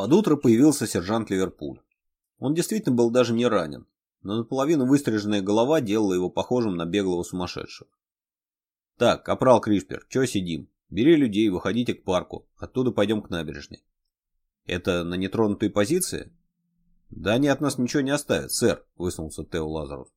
Под утро появился сержант Ливерпуль. Он действительно был даже не ранен, но наполовину выстриженная голова делала его похожим на беглого сумасшедшего. «Так, капрал Кришпер, чё сидим? Бери людей, выходите к парку, оттуда пойдем к набережной». «Это на нетронутой позиции?» «Да они от нас ничего не оставят, сэр», — высунулся Тео Лазарус.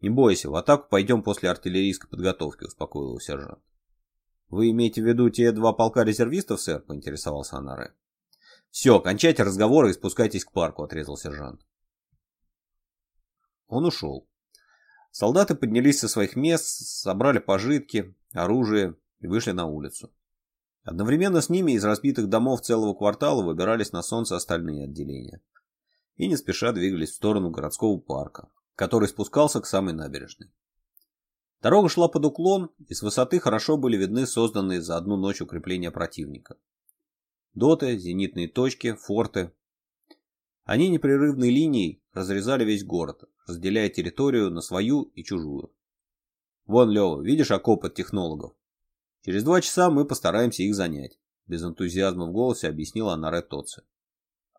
«Не бойся, в атаку пойдем после артиллерийской подготовки», — успокоил его сержант. «Вы имеете в виду те два полка резервистов, сэр?» — поинтересовался Анаре. Все, кончайте разговоры и спускайтесь к парку, отрезал сержант. Он ушел. Солдаты поднялись со своих мест, собрали пожитки, оружие и вышли на улицу. Одновременно с ними из разбитых домов целого квартала выбирались на солнце остальные отделения. И не спеша двигались в сторону городского парка, который спускался к самой набережной. Дорога шла под уклон, и с высоты хорошо были видны созданные за одну ночь укрепления противника доты, зенитные точки, форты. Они непрерывной линией разрезали весь город, разделяя территорию на свою и чужую. Вон, Лёва, видишь окоп от технологов? Через два часа мы постараемся их занять, без энтузиазма в голосе объяснила Анаре Тоци.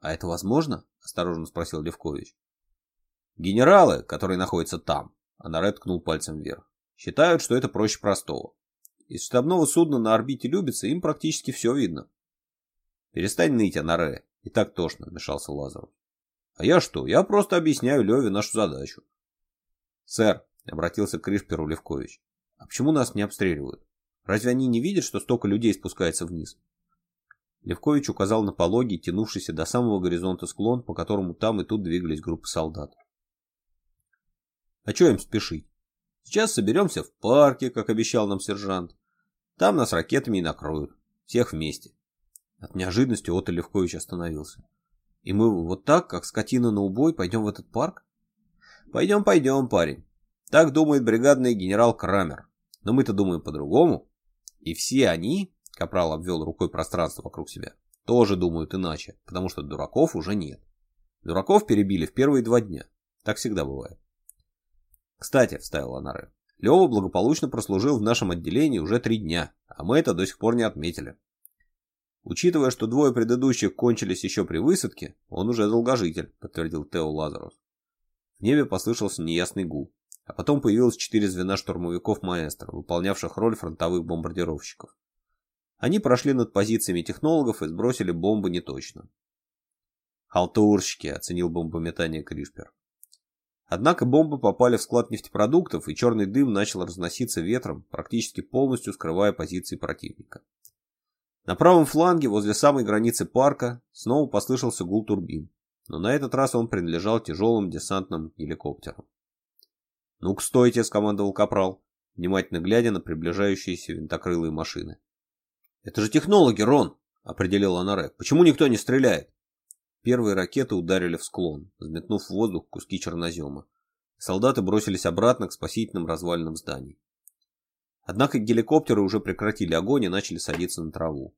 А это возможно? Осторожно спросил Левкович. Генералы, которые находятся там, Анаре ткнул пальцем вверх, считают, что это проще простого. Из штабного судна на орбите Любицы им практически все видно. Перестань ныть, Анаре. И так тошно, вмешался Лазаров. А я что? Я просто объясняю Леве нашу задачу. Сэр, обратился к Кришперу Левкович. А почему нас не обстреливают? Разве они не видят, что столько людей спускается вниз? Левкович указал на пологий, тянувшийся до самого горизонта склон, по которому там и тут двигались группы солдат. А что им спешить? Сейчас соберемся в парке, как обещал нам сержант. Там нас ракетами и накроют. Всех вместе. От неожиданности Отто Левкович остановился. «И мы вот так, как скотина на убой, пойдем в этот парк?» «Пойдем, пойдем, парень. Так думает бригадный генерал Крамер. Но мы-то думаем по-другому. И все они, — Капрал обвел рукой пространство вокруг себя, — тоже думают иначе, потому что дураков уже нет. Дураков перебили в первые два дня. Так всегда бывает. Кстати, — вставил Анаре, — Лева благополучно прослужил в нашем отделении уже три дня, а мы это до сих пор не отметили. Учитывая, что двое предыдущих кончились еще при высадке, он уже долгожитель, подтвердил Тео Лазарус. В небе послышался неясный гул, а потом появилось четыре звена штурмовиков маэстро, выполнявших роль фронтовых бомбардировщиков. Они прошли над позициями технологов и сбросили бомбы неточно. «Халтурщики», — оценил бомбометание Кришпер. Однако бомбы попали в склад нефтепродуктов, и черный дым начал разноситься ветром, практически полностью скрывая позиции противника. На правом фланге, возле самой границы парка, снова послышался гул турбин, но на этот раз он принадлежал тяжелым десантным геликоптерам. «Ну-ка, стойте!» — скомандовал Капрал, внимательно глядя на приближающиеся винтокрылые машины. «Это же технологи, Рон!» — определил Анаре. «Почему никто не стреляет?» Первые ракеты ударили в склон, взметнув в воздух куски чернозема. Солдаты бросились обратно к спасительным развалинам зданий. Однако геликоптеры уже прекратили огонь и начали садиться на траву.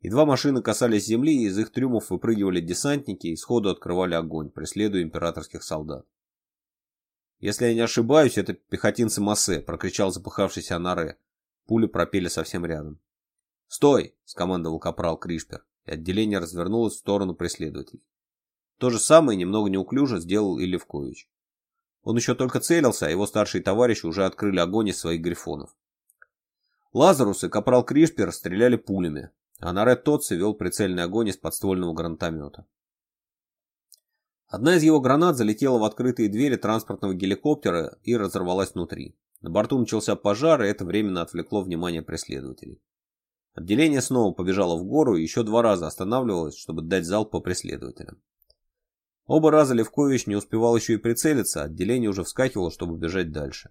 Едва машины касались земли, из их трюмов выпрыгивали десантники и сходу открывали огонь, преследуя императорских солдат. «Если я не ошибаюсь, это пехотинцы Массе», — прокричал запыхавшийся Анаре. Пули пропели совсем рядом. «Стой!» — скомандовал капрал Кришпер, и отделение развернулось в сторону преследователей. То же самое, немного неуклюже, сделал и Левкович. Он еще только целился, а его старшие товарищи уже открыли огонь из своих грифонов. Лазарус и капрал Кришпер стреляли пулями, а Нарет Тотси вел прицельный огонь из подствольного гранатомета. Одна из его гранат залетела в открытые двери транспортного геликоптера и разорвалась внутри. На борту начался пожар, и это временно отвлекло внимание преследователей. Отделение снова побежало в гору и еще два раза останавливалось, чтобы дать залп по преследователям. Оба раза Левкович не успевал еще и прицелиться, отделение уже вскакивало, чтобы бежать дальше.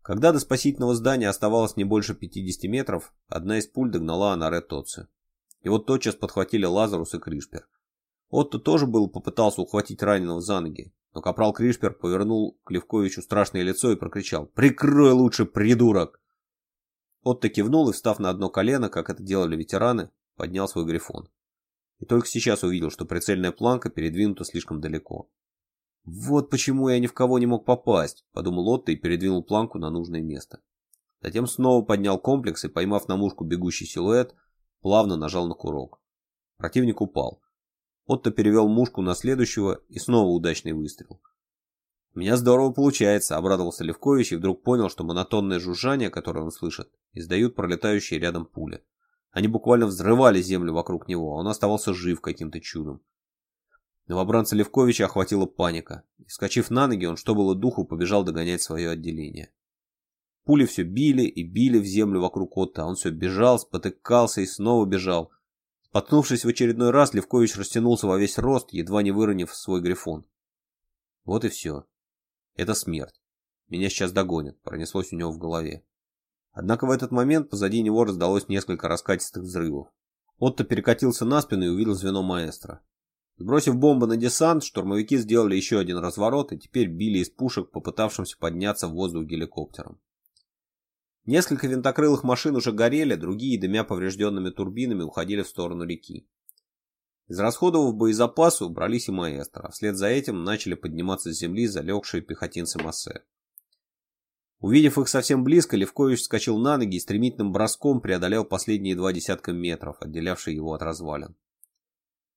Когда до спасительного здания оставалось не больше 50 метров, одна из пуль догнала Анаре Тоци. Его тотчас подхватили Лазарус и Кришпер. Отто тоже был попытался ухватить раненого за ноги, но капрал Кришпер повернул к Левковичу страшное лицо и прокричал «Прикрой лучше, придурок!». Отто кивнул и, встав на одно колено, как это делали ветераны, поднял свой грифон и только сейчас увидел, что прицельная планка передвинута слишком далеко. «Вот почему я ни в кого не мог попасть», — подумал Отто и передвинул планку на нужное место. Затем снова поднял комплекс и, поймав на мушку бегущий силуэт, плавно нажал на курок. Противник упал. Отто перевел мушку на следующего и снова удачный выстрел. «У меня здорово получается», — обрадовался Левкович и вдруг понял, что монотонное жужжание, которое он слышит, издают пролетающие рядом пули. Они буквально взрывали землю вокруг него, а он оставался жив каким-то чудом. Новобранца Левковича охватила паника. И, вскочив на ноги, он, что было духу, побежал догонять свое отделение. Пули все били и били в землю вокруг Отто, а он все бежал, спотыкался и снова бежал. Споткнувшись в очередной раз, Левкович растянулся во весь рост, едва не выронив свой грифон. Вот и все. Это смерть. Меня сейчас догонят, пронеслось у него в голове. Однако в этот момент позади него раздалось несколько раскатистых взрывов. Отто перекатился на спину и увидел звено маэстро. Сбросив бомбы на десант, штурмовики сделали еще один разворот и теперь били из пушек, попытавшимся подняться в воздух геликоптером. Несколько винтокрылых машин уже горели, другие, дымя поврежденными турбинами, уходили в сторону реки. Из Израсходовав боезапасы, убрались и маэстро, а вслед за этим начали подниматься с земли залегшие пехотинцы Массе. Увидев их совсем близко, Левкович вскочил на ноги и стремительным броском преодолел последние два десятка метров, отделявшие его от развалин.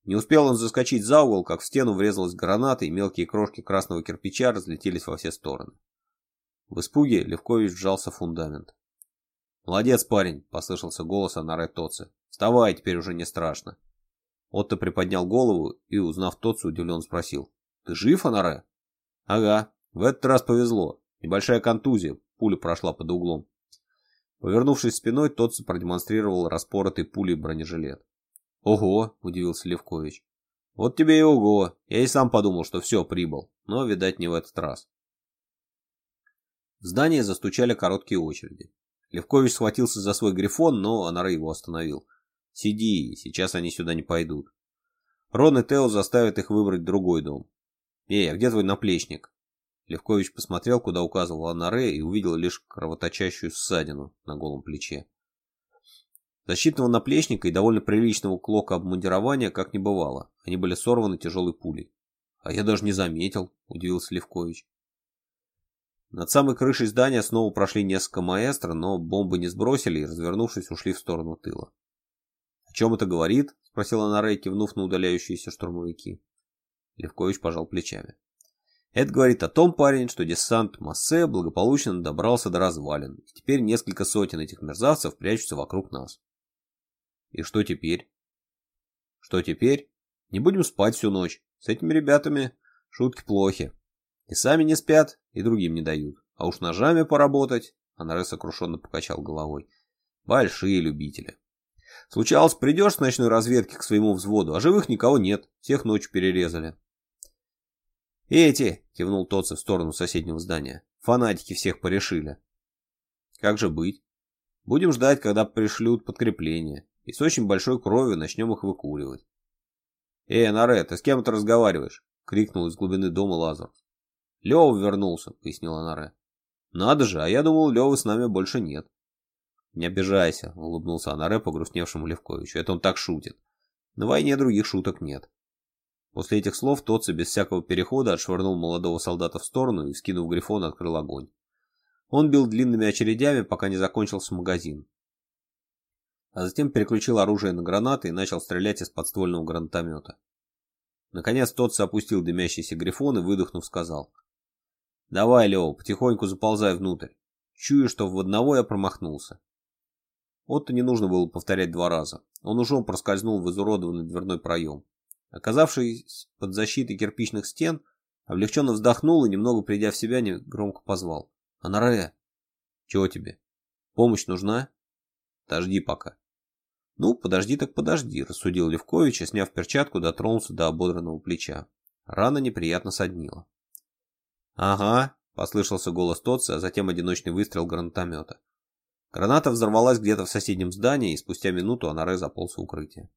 Не успел он заскочить за угол, как в стену врезалась граната, и мелкие крошки красного кирпича разлетелись во все стороны. В испуге Левкович сжался в фундамент. «Молодец, парень!» — послышался голос Анаре Тоце. «Вставай, теперь уже не страшно!» Отто приподнял голову и, узнав Тоце, удивленно спросил. «Ты жив, Анаре?» «Ага, в этот раз повезло. Небольшая контузия, пуля прошла под углом. Повернувшись спиной, тот продемонстрировал распоротый пулей бронежилет. «Ого!» – удивился Левкович. «Вот тебе и ого! Я и сам подумал, что все, прибыл. Но, видать, не в этот раз». В здание застучали короткие очереди. Левкович схватился за свой грифон, но Анары его остановил. «Сиди, сейчас они сюда не пойдут». Рон и Тео заставят их выбрать другой дом. «Эй, а где твой наплечник?» Левкович посмотрел, куда указывала на и увидел лишь кровоточащую ссадину на голом плече. Защитного наплечника и довольно приличного клока обмундирования как не бывало. Они были сорваны тяжелой пулей. «А я даже не заметил», — удивился Левкович. Над самой крышей здания снова прошли несколько маэстро, но бомбы не сбросили и, развернувшись, ушли в сторону тыла. «О чем это говорит?» — спросила Нарей, кивнув на удаляющиеся штурмовики. Левкович пожал плечами. Это говорит о том, парень, что десант Массе благополучно добрался до развалин, и теперь несколько сотен этих мерзавцев прячутся вокруг нас. И что теперь? Что теперь? Не будем спать всю ночь. С этими ребятами шутки плохи. И сами не спят, и другим не дают. А уж ножами поработать, Анаре сокрушенно покачал головой. Большие любители. Случалось, придешь с ночной разведки к своему взводу, а живых никого нет, всех ночью перерезали. «Эти!» — кивнул Тотце в сторону соседнего здания. «Фанатики всех порешили». «Как же быть?» «Будем ждать, когда пришлют подкрепление, и с очень большой кровью начнем их выкуривать». «Эй, Наре, ты с кем ты разговариваешь?» — крикнул из глубины дома Лазар. «Лёва вернулся», — пояснила Наре. «Надо же, а я думал, Левы с нами больше нет». «Не обижайся», — улыбнулся Анаре погрустневшему Левковичу. «Это он так шутит. На войне других шуток нет». После этих слов Тоци без всякого перехода отшвырнул молодого солдата в сторону и, скинув Грифон, открыл огонь. Он бил длинными очередями, пока не закончился магазин. А затем переключил оружие на гранаты и начал стрелять из подствольного гранатомета. Наконец Тоци опустил дымящийся Грифон и, выдохнув, сказал. «Давай, Лео, потихоньку заползай внутрь. Чую, что в одного я промахнулся». Отто не нужно было повторять два раза. Он ужом проскользнул в изуродованный дверной проем. Оказавшись под защитой кирпичных стен, облегченно вздохнул и, немного придя в себя, громко позвал. «Анаре!» «Чего тебе? Помощь нужна?» «Подожди пока». «Ну, подожди так подожди», — рассудил Левкович и, сняв перчатку, дотронулся до ободранного плеча. Рана неприятно соднила. «Ага», — послышался голос Тотца, а затем одиночный выстрел гранатомета. Граната взорвалась где-то в соседнем здании, и спустя минуту Анаре заполз в укрытие.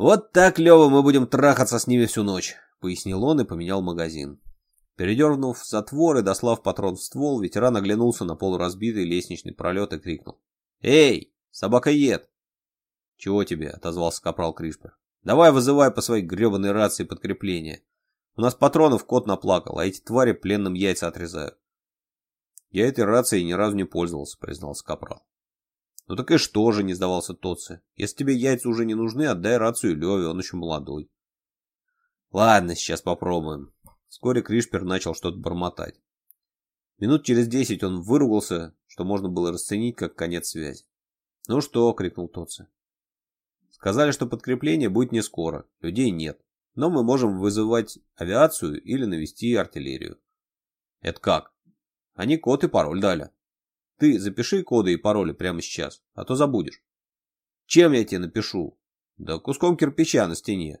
«Вот так, Лева, мы будем трахаться с ними всю ночь», — пояснил он и поменял магазин. Передернув затвор и дослав патрон в ствол, ветеран оглянулся на полуразбитый лестничный пролет и крикнул. «Эй, собакоед!» «Чего тебе?» — отозвался капрал Кришпер. «Давай вызывай по своей грёбаной рации подкрепление. У нас патронов кот наплакал, а эти твари пленным яйца отрезают». «Я этой рацией ни разу не пользовался», — признался капрал. «Ну так и что же», — не сдавался Тоци. «Если тебе яйца уже не нужны, отдай рацию Леве, он еще молодой». «Ладно, сейчас попробуем». Вскоре Кришпер начал что-то бормотать. Минут через десять он выругался, что можно было расценить как конец связи. «Ну что?» — крикнул Тоци. «Сказали, что подкрепление будет не скоро, людей нет, но мы можем вызывать авиацию или навести артиллерию». «Это как?» «Они код и пароль дали». Ты запиши коды и пароли прямо сейчас, а то забудешь. Чем я тебе напишу? Да куском кирпича на стене.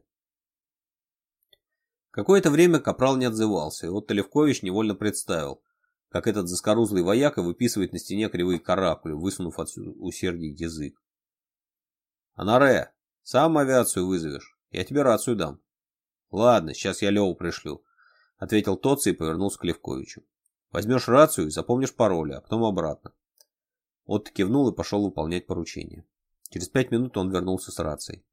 Какое-то время Капрал не отзывался, и вот Левкович невольно представил, как этот заскорузлый вояка выписывает на стене кривые каракули, высунув от усердия язык. «Анаре, сам авиацию вызовешь, я тебе рацию дам». «Ладно, сейчас я Леву пришлю», — ответил Тоц и повернулся к Левковичу. Возьмешь рацию и запомнишь пароль, а потом обратно. Отто кивнул и пошел выполнять поручение. Через пять минут он вернулся с рацией.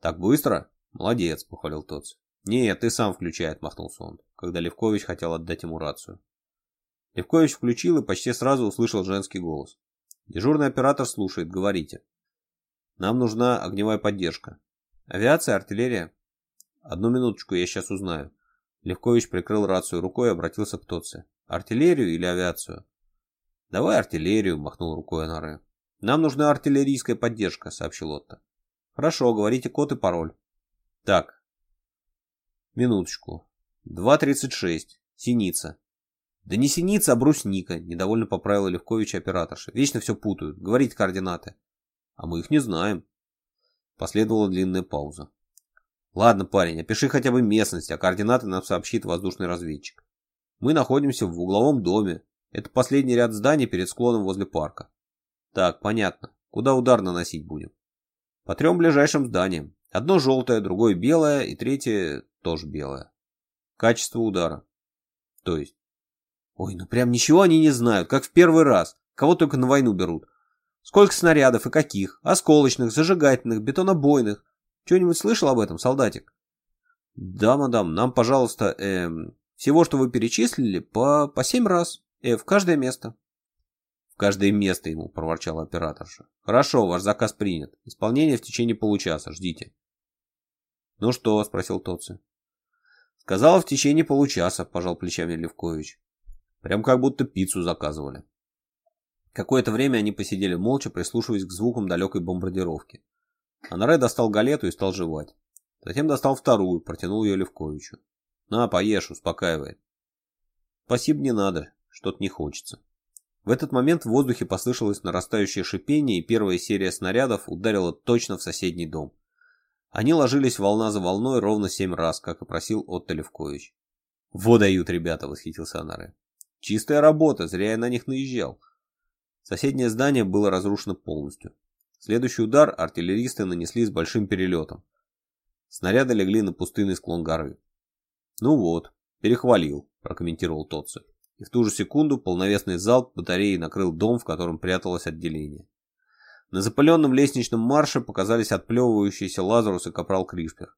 «Так быстро? Молодец!» – похвалил тот. «Нет, ты сам включай!» – отмахнулся он, когда Левкович хотел отдать ему рацию. Левкович включил и почти сразу услышал женский голос. «Дежурный оператор слушает, говорите. Нам нужна огневая поддержка. Авиация, артиллерия?» «Одну минуточку, я сейчас узнаю». Левкович прикрыл рацию рукой и обратился к Тоце. «Артиллерию или авиацию?» «Давай артиллерию», — махнул рукой Анаре. «Нам нужна артиллерийская поддержка», — сообщил Отто. «Хорошо, говорите код и пароль». «Так». «Минуточку. 2.36. Синица». «Да не синица, а брусника», — недовольно поправила Левкович операторша. «Вечно все путают. Говорите координаты». «А мы их не знаем». Последовала длинная пауза. Ладно, парень, опиши хотя бы местность, а координаты нам сообщит воздушный разведчик. Мы находимся в угловом доме. Это последний ряд зданий перед склоном возле парка. Так, понятно. Куда удар наносить будем? По трем ближайшим зданиям. Одно желтое, другое белое и третье тоже белое. Качество удара. То есть? Ой, ну прям ничего они не знают, как в первый раз. Кого только на войну берут. Сколько снарядов и каких? Осколочных, зажигательных, бетонобойных. Что-нибудь слышал об этом, солдатик? Да, мадам, нам, пожалуйста, эм, всего, что вы перечислили, по, по семь раз, э, в каждое место. В каждое место ему, проворчал операторша. Хорошо, ваш заказ принят. Исполнение в течение получаса, ждите. Ну что, спросил Тоци. Сказала в течение получаса, пожал плечами Левкович. Прям как будто пиццу заказывали. Какое-то время они посидели молча, прислушиваясь к звукам далекой бомбардировки. Анре достал галету и стал жевать. Затем достал вторую, протянул ее Левковичу. «На, поешь, успокаивает». «Спасибо, не надо, что-то не хочется». В этот момент в воздухе послышалось нарастающее шипение, и первая серия снарядов ударила точно в соседний дом. Они ложились волна за волной ровно семь раз, как и просил Отто Левкович. «Во дают ребята!» — восхитился Анаре. «Чистая работа, зря я на них наезжал». Соседнее здание было разрушено полностью. Следующий удар артиллеристы нанесли с большим перелетом. Снаряды легли на пустынный склон горы. «Ну вот, перехвалил», – прокомментировал Тотце. И в ту же секунду полновесный залп батареи накрыл дом, в котором пряталось отделение. На запаленном лестничном марше показались отплевывающиеся Лазарус и капрал Кришпер.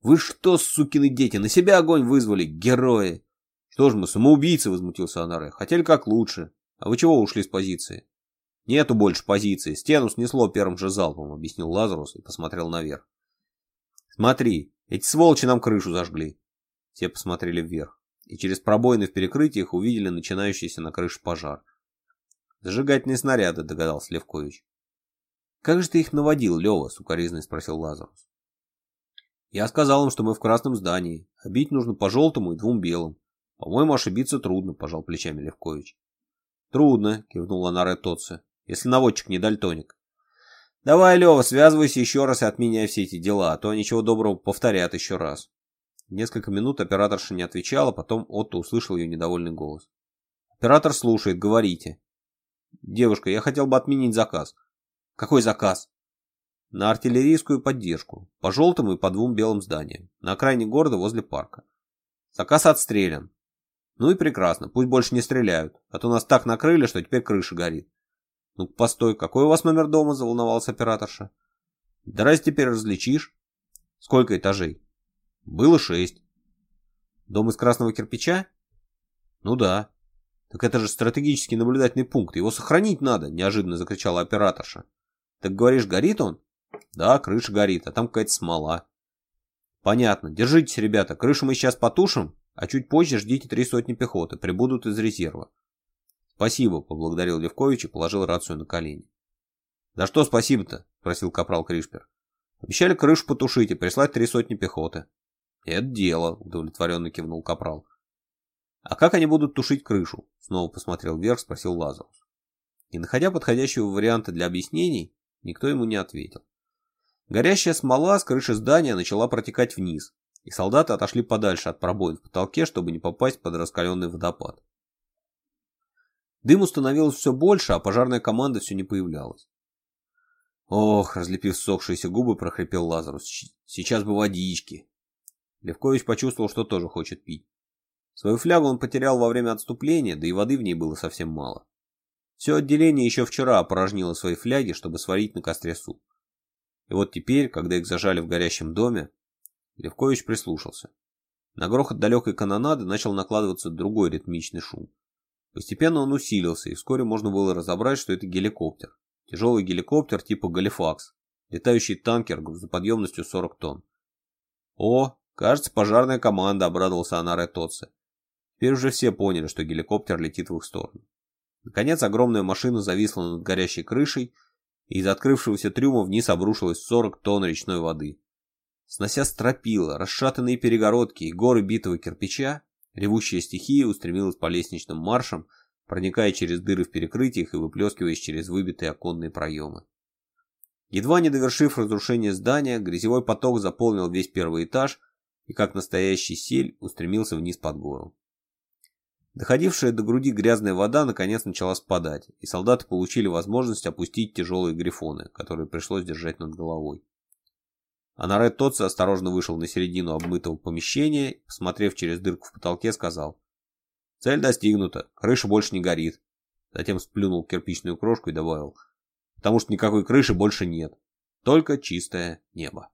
«Вы что, сукины дети, на себя огонь вызвали, герои!» «Что ж мы, самоубийцы!» — возмутился Анаре. «Хотели как лучше. А вы чего ушли с позиции?» Нету больше позиции. Стену снесло первым же залпом, объяснил Лазарус и посмотрел наверх. Смотри, эти сволочи нам крышу зажгли. Все посмотрели вверх и через пробоины в перекрытиях увидели начинающийся на крыше пожар. Зажигательные снаряды, догадался Левкович. Как же ты их наводил, Лева? сукоризно спросил Лазарус. Я сказал им, что мы в красном здании, а бить нужно по желтому и двум белым. По-моему, ошибиться трудно, пожал плечами Левкович. Трудно, кивнула Наре Тотце если наводчик не дальтоник. «Давай, Лева, связывайся еще раз и отменяй все эти дела, а то ничего доброго повторят еще раз». Несколько минут операторша не отвечала, потом Отто услышал ее недовольный голос. «Оператор слушает, говорите». «Девушка, я хотел бы отменить заказ». «Какой заказ?» «На артиллерийскую поддержку, по желтому и по двум белым зданиям, на окраине города возле парка. Заказ отстрелян». «Ну и прекрасно, пусть больше не стреляют, а то нас так накрыли, что теперь крыша горит» ну постой, какой у вас номер дома?» – заволновался операторша. «Да раз теперь различишь?» «Сколько этажей?» «Было шесть». «Дом из красного кирпича?» «Ну да». «Так это же стратегический наблюдательный пункт, его сохранить надо!» – неожиданно закричала операторша. «Так говоришь, горит он?» «Да, крыша горит, а там какая-то смола». «Понятно. Держитесь, ребята, крышу мы сейчас потушим, а чуть позже ждите три сотни пехоты, прибудут из резерва. Спасибо, поблагодарил Левкович и положил рацию на колени. За что спасибо-то? спросил капрал Кришпер. Обещали крышу потушить и прислать три сотни пехоты. Это дело, удовлетворенно кивнул капрал. А как они будут тушить крышу? Снова посмотрел вверх, спросил Лазарус. Не находя подходящего варианта для объяснений, никто ему не ответил. Горящая смола с крыши здания начала протекать вниз, и солдаты отошли подальше от пробоин в потолке, чтобы не попасть под раскаленный водопад. Дыму становилось все больше, а пожарная команда все не появлялась. Ох, разлепив сохшиеся губы, прохрипел Лазарус. Сейчас бы водички. Левкович почувствовал, что тоже хочет пить. Свою флягу он потерял во время отступления, да и воды в ней было совсем мало. Все отделение еще вчера опорожнило свои фляги, чтобы сварить на костре суп. И вот теперь, когда их зажали в горящем доме, Левкович прислушался. На грохот далекой канонады начал накладываться другой ритмичный шум. Постепенно он усилился, и вскоре можно было разобрать, что это геликоптер. Тяжелый геликоптер типа «Галифакс», летающий танкер с подъемностью 40 тонн. «О, кажется, пожарная команда», — обрадовался Анаре Тотце. Теперь уже все поняли, что геликоптер летит в их сторону. Наконец, огромная машина зависла над горящей крышей, и из открывшегося трюма вниз обрушилось 40 тонн речной воды. Снося стропила, расшатанные перегородки и горы битого кирпича, Ревущая стихия устремилась по лестничным маршам, проникая через дыры в перекрытиях и выплескиваясь через выбитые оконные проемы. Едва не довершив разрушение здания, грязевой поток заполнил весь первый этаж и, как настоящий сель, устремился вниз под гору. Доходившая до груди грязная вода наконец начала спадать, и солдаты получили возможность опустить тяжелые грифоны, которые пришлось держать над головой. Анаре Тотце осторожно вышел на середину обмытого помещения посмотрев через дырку в потолке, сказал. «Цель достигнута, крыша больше не горит». Затем сплюнул кирпичную крошку и добавил. «Потому что никакой крыши больше нет, только чистое небо».